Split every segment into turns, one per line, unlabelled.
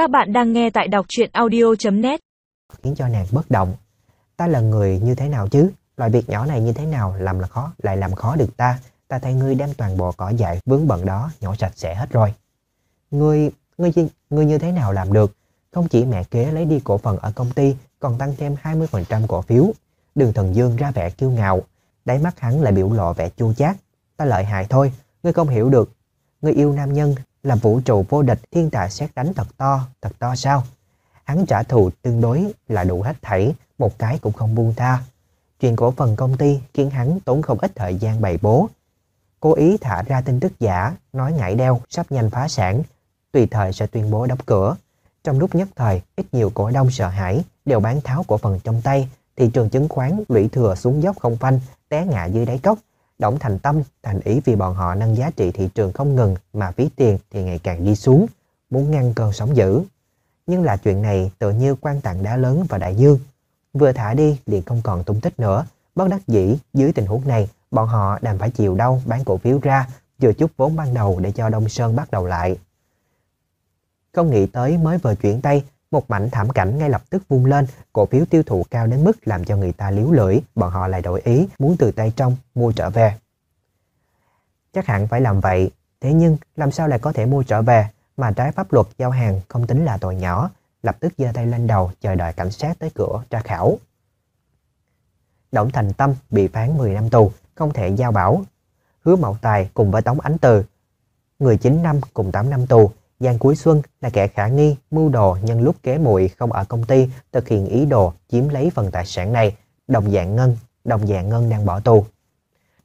Các bạn đang nghe tại đọc truyện audio.net
khiến cho nàng bất động. Ta là người như thế nào chứ? Loại việc nhỏ này như thế nào làm là khó, lại làm khó được ta? Ta thấy ngươi đem toàn bộ cỏ dại vướng bận đó nhỏ sạch sẽ hết rồi. Ngươi, ngươi, ngươi như thế nào làm được? Không chỉ mẹ kế lấy đi cổ phần ở công ty, còn tăng thêm 20% cổ phiếu. Đường thần dương ra vẻ kiêu ngạo, đáy mắt hắn lại biểu lộ vẻ chua chát. Ta lợi hại thôi, ngươi không hiểu được. Ngươi yêu nam nhân là vũ trụ vô địch thiên tài xét đánh thật to, thật to sao? Hắn trả thù tương đối là đủ hết thảy, một cái cũng không buông tha. Chuyện cổ phần công ty khiến hắn tốn không ít thời gian bày bố. Cố ý thả ra tin tức giả, nói ngại đeo, sắp nhanh phá sản, tùy thời sẽ tuyên bố đóng cửa. Trong lúc nhất thời, ít nhiều cổ đông sợ hãi, đều bán tháo cổ phần trong tay, thị trường chứng khoán lũy thừa xuống dốc không phanh, té ngã dưới đáy cốc đổng thành tâm, thành ý vì bọn họ nâng giá trị thị trường không ngừng mà phí tiền thì ngày càng đi xuống, muốn ngăn cơn sóng dữ. Nhưng là chuyện này tự như quan tặng đá lớn và đại dương. Vừa thả đi liền không còn tung tích nữa. Bất đắc dĩ, dưới tình huống này, bọn họ đành phải chịu đau bán cổ phiếu ra, vừa chút vốn ban đầu để cho Đông Sơn bắt đầu lại. Không nghĩ tới mới vừa chuyển tay, một mảnh thảm cảnh ngay lập tức vung lên, cổ phiếu tiêu thụ cao đến mức làm cho người ta liếu lưỡi, bọn họ lại đổi ý, muốn từ tay trong mua trở về. Chắc hẳn phải làm vậy, thế nhưng làm sao lại có thể mua trở về, mà trái pháp luật giao hàng không tính là tội nhỏ, lập tức giơ tay lên đầu chờ đợi cảnh sát tới cửa tra khảo. Đổng Thành Tâm bị phán 10 năm tù, không thể giao bảo. Hứa Mậu Tài cùng với Tống Ánh Từ, người 9 năm cùng 8 năm tù, Giang Cuối Xuân là kẻ khả nghi, mưu đồ nhân lúc kế muội không ở công ty thực hiện ý đồ chiếm lấy phần tài sản này, đồng dạng Ngân, đồng dạng Ngân đang bỏ tù.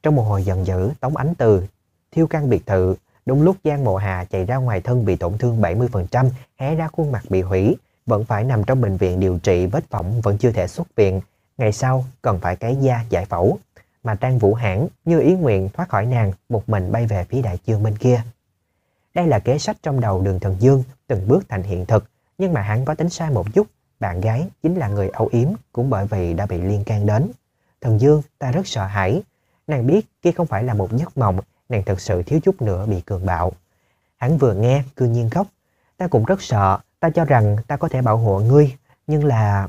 Trong một hồi giận dữ, Tống Ánh Từ thiêu căn biệt thự, đúng lúc Giang Mộ Hà chạy ra ngoài thân bị tổn thương 70%, hé ra khuôn mặt bị hủy, vẫn phải nằm trong bệnh viện điều trị vết phỏng vẫn chưa thể xuất viện. Ngày sau cần phải cái da giải phẫu. Mà Trang Vũ Hãn như ý nguyện thoát khỏi nàng một mình bay về phía đại dương bên kia. Đây là kế sách trong đầu đường thần dương từng bước thành hiện thực nhưng mà hắn có tính sai một chút. Bạn gái chính là người âu yếm cũng bởi vì đã bị liên can đến. Thần dương ta rất sợ hãi. Nàng biết kia không phải là một giấc mộng nàng thật sự thiếu chút nữa bị cường bạo. Hắn vừa nghe, cư nhiên khóc. Ta cũng rất sợ, ta cho rằng ta có thể bảo hộ ngươi, nhưng là...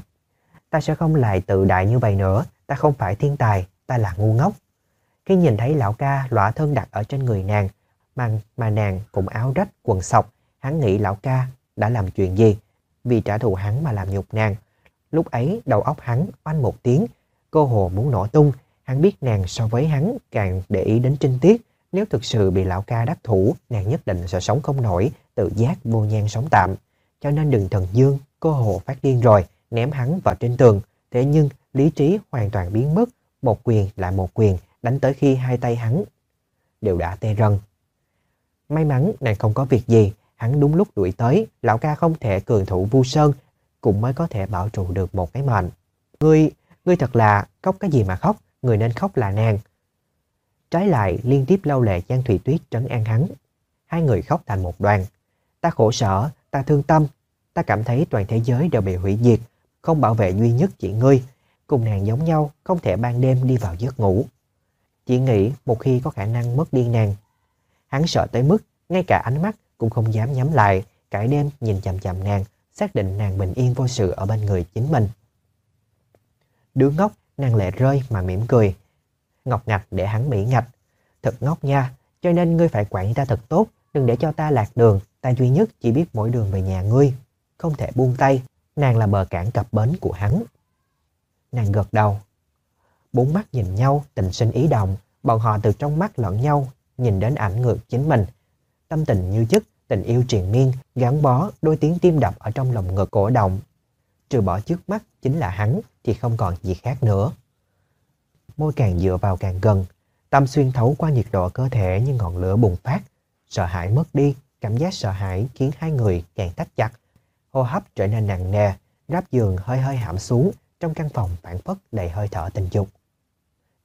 Ta sẽ không lại tự đại như vậy nữa, ta không phải thiên tài, ta là ngu ngốc. Khi nhìn thấy lão ca lõa thân đặt ở trên người nàng, mà, mà nàng cũng áo rách, quần sọc, hắn nghĩ lão ca đã làm chuyện gì, vì trả thù hắn mà làm nhục nàng. Lúc ấy đầu óc hắn oanh một tiếng, cô hồ muốn nổ tung, hắn biết nàng so với hắn càng để ý đến trinh tiết, nếu thực sự bị lão ca đắc thủ, nàng nhất định sẽ sống không nổi, tự giác vô nhan sống tạm. Cho nên đừng thần dương, cô hồ phát điên rồi, ném hắn vào trên tường. Thế nhưng lý trí hoàn toàn biến mất, một quyền lại một quyền, đánh tới khi hai tay hắn đều đã tê rần. May mắn nàng không có việc gì, hắn đúng lúc đuổi tới, lão ca không thể cường thủ vu sơn, cũng mới có thể bảo trụ được một cái mệnh. Ngươi, ngươi thật là khóc cái gì mà khóc, người nên khóc là nàng. Trái lại liên tiếp lau lệ Giang Thủy Tuyết trấn an hắn. Hai người khóc thành một đoàn. Ta khổ sở, ta thương tâm, ta cảm thấy toàn thế giới đều bị hủy diệt, không bảo vệ duy nhất chị ngươi. Cùng nàng giống nhau, không thể ban đêm đi vào giấc ngủ. Chỉ nghĩ một khi có khả năng mất đi nàng. Hắn sợ tới mức, ngay cả ánh mắt cũng không dám nhắm lại, cả đêm nhìn chằm chằm nàng, xác định nàng bình yên vô sự ở bên người chính mình. Đứa ngốc, nàng lệ rơi mà mỉm cười, ngọc ngạch để hắn mỹ ngạch. Thật ngốc nha, cho nên ngươi phải quản ta thật tốt, đừng để cho ta lạc đường, ta duy nhất chỉ biết mỗi đường về nhà ngươi. Không thể buông tay, nàng là bờ cản cập bến của hắn. Nàng gật đầu. Bốn mắt nhìn nhau, tình sinh ý động, bọn họ từ trong mắt lẫn nhau, nhìn đến ảnh ngược chính mình. Tâm tình như chất, tình yêu triền miên, gắn bó, đôi tiếng tim đập ở trong lòng ngực cổ động. Trừ bỏ trước mắt chính là hắn thì không còn gì khác nữa môi càng dựa vào càng gần. Tâm xuyên thấu qua nhiệt độ cơ thể như ngọn lửa bùng phát. Sợ hãi mất đi, cảm giác sợ hãi khiến hai người càng tách chặt. Hô hấp trở nên nặng nề, ráp giường hơi hơi hãm xuống, trong căn phòng phản phất đầy hơi thở tình dục.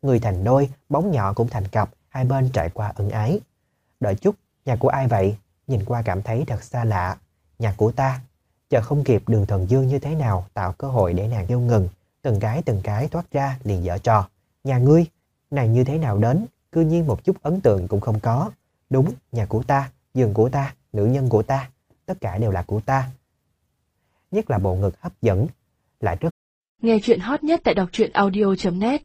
Người thành đôi, bóng nhỏ cũng thành cặp, hai bên trải qua ân ái. Đợi chút, nhà của ai vậy? Nhìn qua cảm thấy thật xa lạ. Nhà của ta. Chờ không kịp đường thần dương như thế nào tạo cơ hội để nàng kêu ngừng. Từng cái từng cái thoát ra liền dở trò. Nhà ngươi, nàng như thế nào đến, cư nhiên một chút ấn tượng cũng không có. Đúng, nhà của ta, giường của ta, nữ nhân của ta, tất cả đều là của ta. nhất là bộ ngực hấp dẫn, lại rất
Nghe chuyện hot nhất tại đọc truyện audio.net